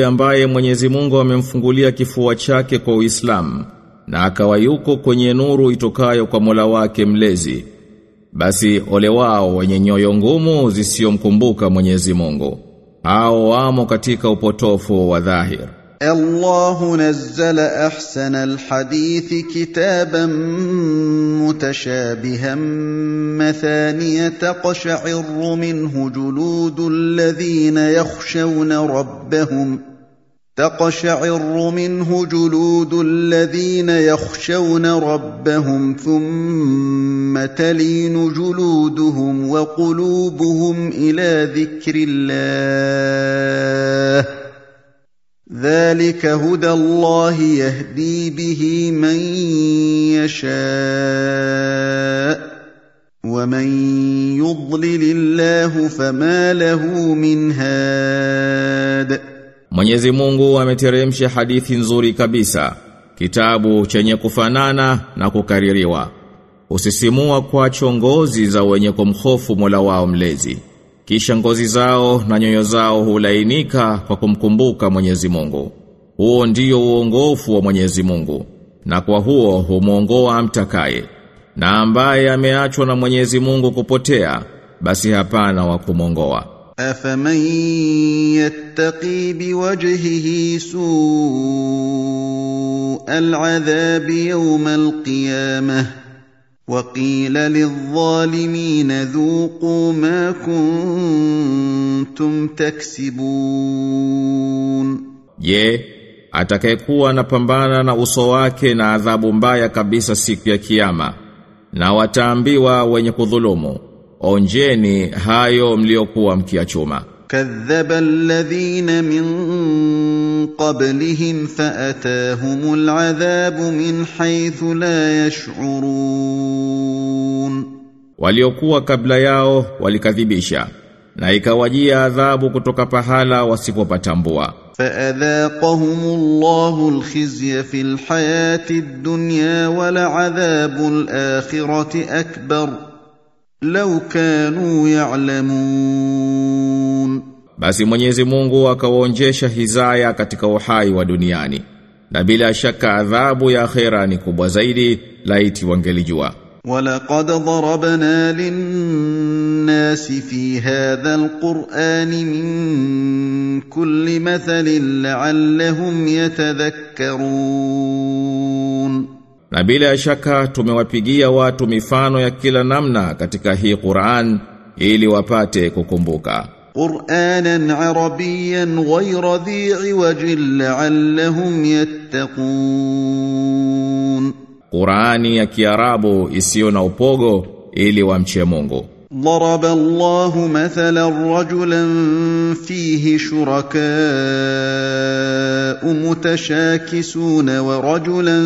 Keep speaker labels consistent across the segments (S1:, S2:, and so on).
S1: yule ambaye Mwenyezi Mungu amemfungulia kifua chake kwa Uislamu na akawa yuko kwenye nuru itokayo kwa Mola wake mlezi. Basi ole wao wenye nyoyo ngumu zisiyomkumbuka Mwenyezi Mungu. Hao wamo katika upotofu wa dhahir
S2: الله نزل أحسن الحديث كتابا متشابها مثانية تقشعر منه جلود الذين يخشون ربهم تقشعر منه جلود الذين يخشون ربهم ثم تلين جلودهم وقلوبهم إلى ذكر الله ذلك هدى الله يهدي به من يشاء ومن يضلل الله فما له من هاد
S1: Mwenyezi Mungu ameteremsha hadithi nzuri kabisa kitabu chenye kufanana na kukaririwa usisimua kwa chongozi za wenye kumhofu Mola wao mlezi Kisha ngozi zao na nyoyo zao hulainika kwa kumkumbuka Mwenyezi Mungu. Huo ndio uongofu wa Mwenyezi Mungu na kwa huo humuongoa mtakaye. Na ambaye ameachwa na Mwenyezi Mungu kupotea basi hapana wa kumongoa.
S2: Afaman yattaqi biwajhihi suu al'adhabi yawm al-qiyamah وقيل للظالمين ذوقوا ما كنتم تكسبون
S1: Je, atakayekuwa anapambana na uso wake na adhabu mbaya kabisa siku ya kiyama, na wataambiwa wenye kudhulumu, onjeni hayo mliokuwa mkiachuma.
S2: كذب الذين من قبلهم فأتاهم العذاب من حيث لا يشعرون.
S1: Waliokuwa kabla yao walikadhibisha, na ikawajia adhabu kutoka pahala wasipopatambua.
S2: فأذاقهم الله الخزي في الحياة الدنيا ولعذاب الآخرة أكبر. لو كانوا يعلمون.
S1: Basi Mwenyezi Mungu akawaonjesha hizaya katika uhai wa duniani. Na bila shaka adhabu ya akhera ni kubwa zaidi laiti wangelijua.
S2: ولقد ضربنا للناس في هذا القرآن من كل مثل لعلهم يتذكرون
S1: Na bila shaka tumewapigia watu mifano ya kila namna katika hii Qur'an ili wapate kukumbuka.
S2: قرآنا عربيا غير ذي عوج لعلهم يتقون
S1: Qur'ani ya Kiarabu isiyo na upogo ili wamche Mungu.
S2: ضرب الله مثلا رجلا فيه شركاء متشاكسون ورجلا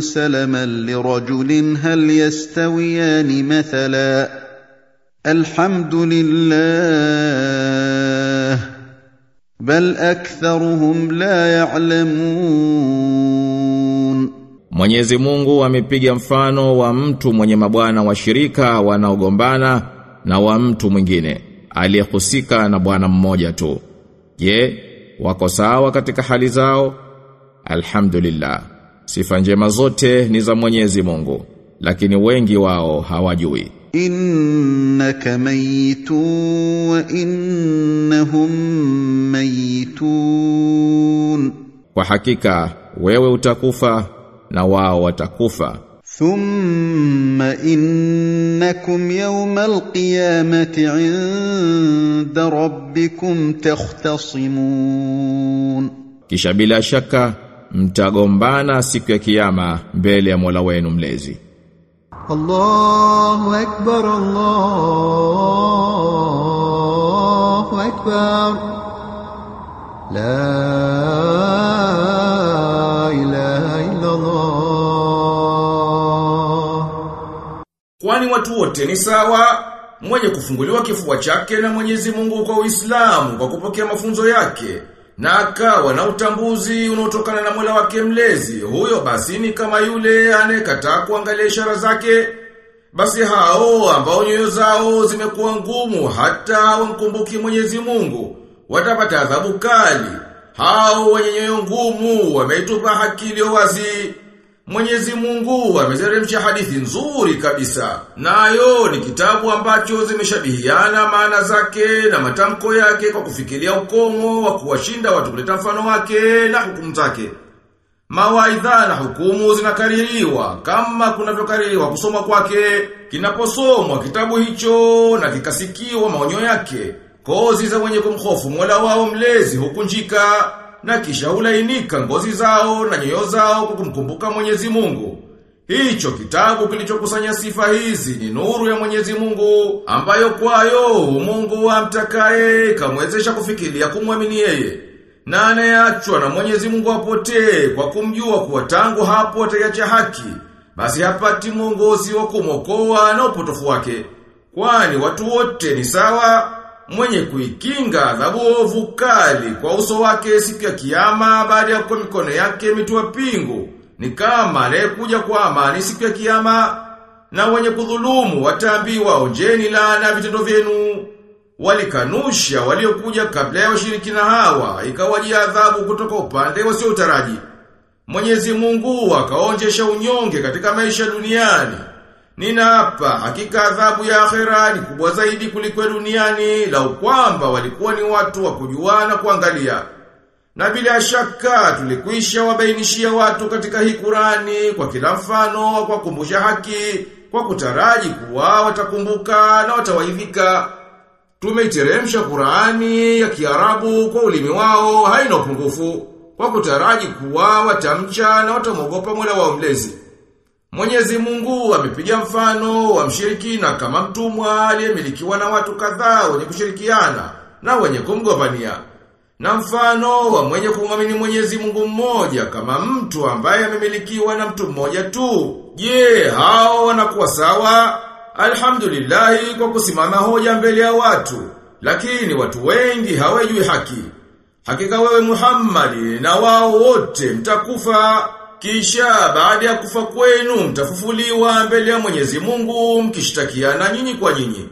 S2: سلما لرجل هل يستويان مثلا الحمد لله بل اكثرهم لا يعلمون
S1: Mwenyezi Mungu amepiga mfano wa mtu mwenye mabwana washirika wanaogombana na wa mtu mwingine aliyehusika na bwana mmoja tu. Je, wako sawa katika hali zao? Alhamdulillah. Sifa njema zote ni za Mwenyezi Mungu, lakini wengi wao hawajui.
S2: إنك ميت وإنهم ميتون
S1: Kwa hakika wewe utakufa na wao watakufa.
S2: ثم إنكم يوم القيامة عند ربكم تختصمون
S1: Kisha bila shaka mtagombana siku ya kiyama mbele ya Mola wenu mlezi.
S3: Allahu أكبر Allahu أكبر La ilaha إلا
S1: Kwani watu wote ni sawa? Mwenye kufunguliwa kifua chake na Mwenyezi Mungu kwa Uislamu kwa kupokea mafunzo yake na akawa na utambuzi unaotokana na Mola wake mlezi, huyo basi ni kama yule anayekataa kuangalia ishara zake. Basi hao ambao nyoyo zao zimekuwa ngumu hata wamkumbuki Mwenyezi Mungu, watapata adhabu kali. Hao wenye nyoyo ngumu wameitupa haki iliyo wazi. Mwenyezi Mungu amezeremsha hadithi nzuri kabisa. Nayo ni kitabu ambacho zimeshabihiana maana zake na matamko yake kwa kufikiria ukomo wa kuwashinda watu kuleta mfano wake na hukumu zake. Mawaidha na hukumu zinakaririwa kama kunavyokaririwa kusoma kwake, kinaposomwa kitabu hicho na kikasikiwa maonyo yake. Kozi za mwenye kumhofu Mola wao mlezi hukunjika na kisha ulainika ngozi zao na nyoyo zao kwa kumkumbuka Mwenyezi Mungu. Hicho kitabu kilichokusanya sifa hizi ni nuru ya Mwenyezi Mungu ambayo kwayo Mungu amtakaye kamwezesha kufikiria kumwamini yeye. Na anayeachwa na Mwenyezi Mungu apotee kwa kumjua kuwa tangu hapo atayacha haki. Basi hapati mwongozi wa kumwokoa na upotofu wake. Kwani watu wote ni sawa mwenye kuikinga adhabu ovu kali kwa uso wake siku ya kiyama baada ya kwa mikono yake mitua pingu. Ni kama anayekuja kwa amani siku ya kiyama na wenye kudhulumu wataambiwa onjeni laana vitendo vyenu. Walikanusha waliokuja kabla ya washirikina hawa ikawajia adhabu kutoka upande wasio utaraji Mwenyezi Mungu akaonjesha unyonge katika maisha duniani Ninaapa hakika adhabu ya akhera ni kubwa zaidi kuliko duniani lau kwamba walikuwa ni watu wa kujuana kuangalia. Na bila shaka tulikwisha wabainishia watu katika hii Qurani kwa kila mfano kwa kumbusha haki kwa kutaraji kuwa watakumbuka na watawaidhika. Tumeiteremsha Qurani ya Kiarabu kwa ulimi wao haina upungufu kwa kutaraji kuwa watamcha na watamwogopa Mola wao mlezi. Mwenyezi Mungu amepiga mfano wa mshirikina kama mtumwa aliyemilikiwa na watu kadhaa wenye kushirikiana na wenye kumgombania. Na mfano wa mwenye kumwamini Mwenyezi Mungu mmoja kama mtu ambaye amemilikiwa na mtu mmoja tu. Je, hao wanakuwa sawa? Alhamdulillah kwa kusimama hoja mbele ya watu, lakini watu wengi hawajui haki. Hakika wewe Muhammad na wao wote mtakufa kisha baada ya kufa kwenu mtafufuliwa mbele ya Mwenyezi Mungu mkishtakiana nyinyi kwa nyinyi.